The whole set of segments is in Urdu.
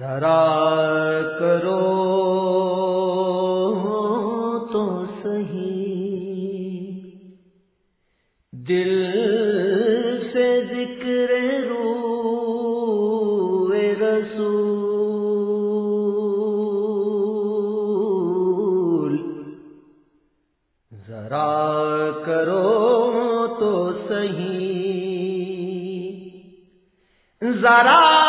ذرا کرو تو صحیح۔ دل سے ذکر رو رسول۔ ذرا کرو تو صحیح۔ ذرا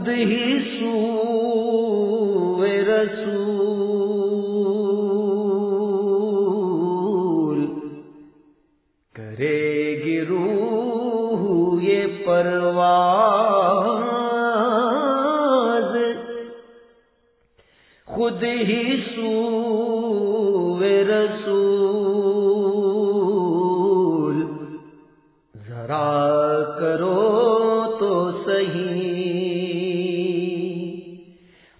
خود ہی سو رسول۔ کرے گرو یہ پرواز۔ خود ہی سو رسول۔ ذرا کرو تو صحیح۔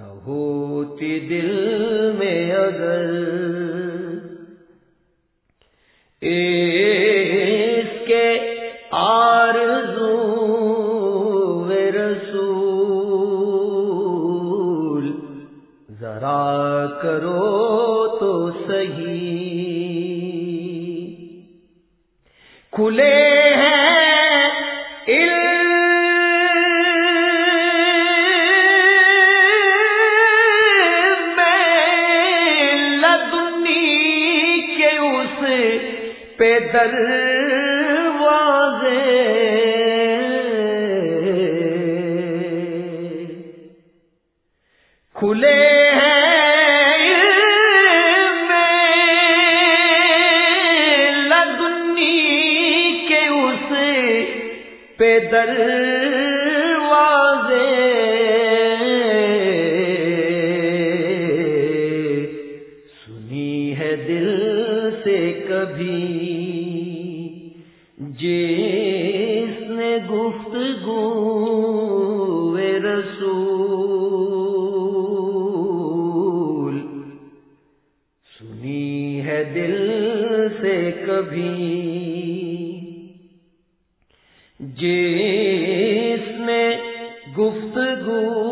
نہ ہوتی دل میں اگر اس کے آرزو رسول ذرا کرو تو صحیح کھلے ہیں پہ کھلے پہ دروازے سنی ہے دل سے کبھی جس نے گفتگو رسول سنی ہے دل سے کبھی جس نے گفتگو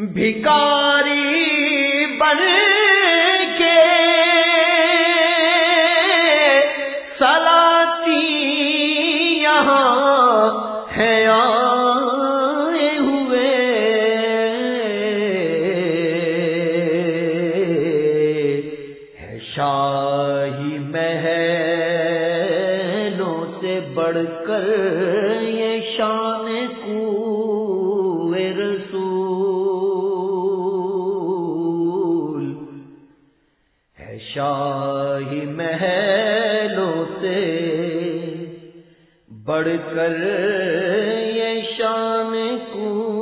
بھکاری بن کے سلاتی یہاں ہے آئے ہوئے۔ ہے شاہی محلوں سے بڑھ کر یہ شان میں کو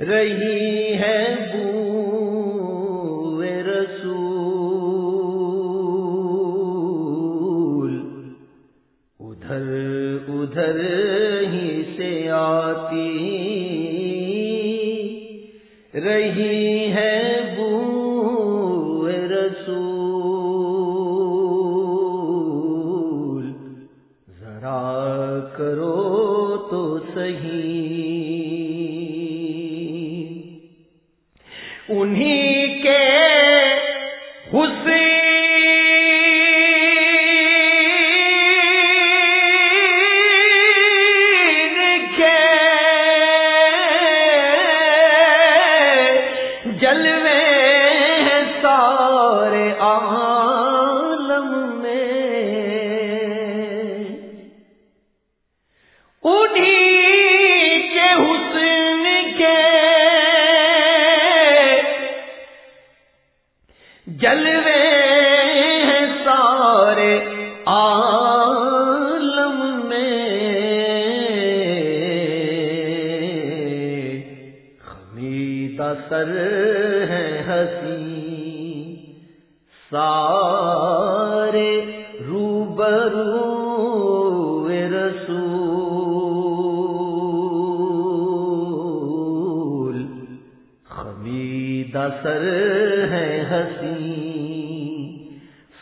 رہی جلوے ہیں سارے عالم میں۔ خمیدہ سر ہے ہسی سارے روبرو رسول۔ خمیدہ سر ہے ہسی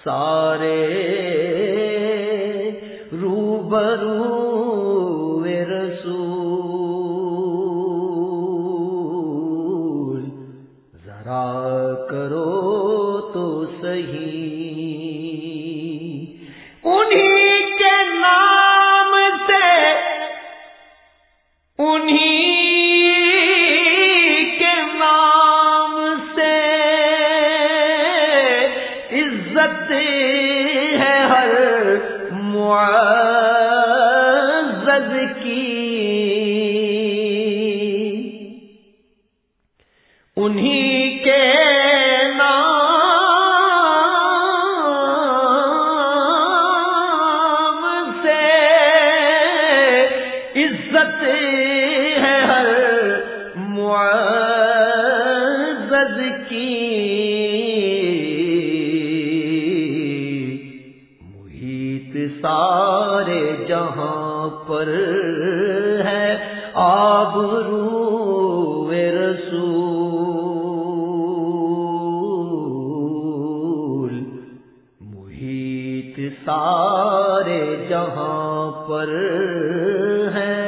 سات عزت ہے ہر معزز کی۔ انہیں کے نام سے عزت سارے جہاں پر ہیں۔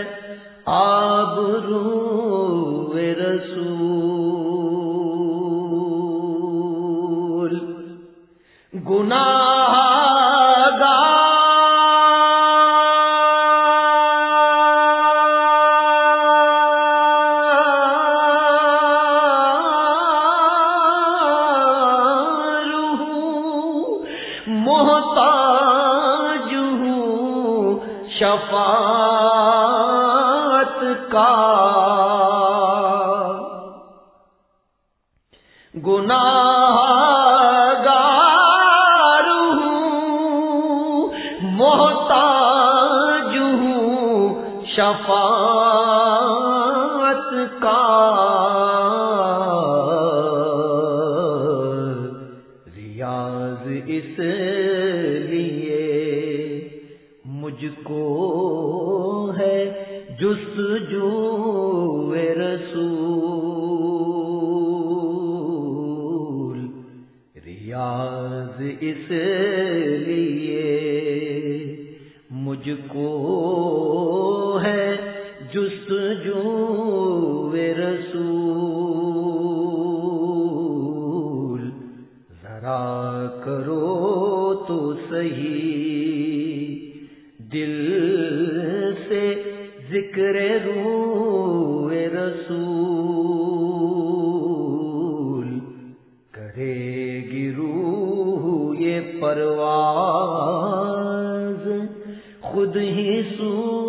گار ہوں محتاج ہوں شفاعت کا۔ ریاض اس لیے مجھ کو ہے جس پرواز خود ہی سو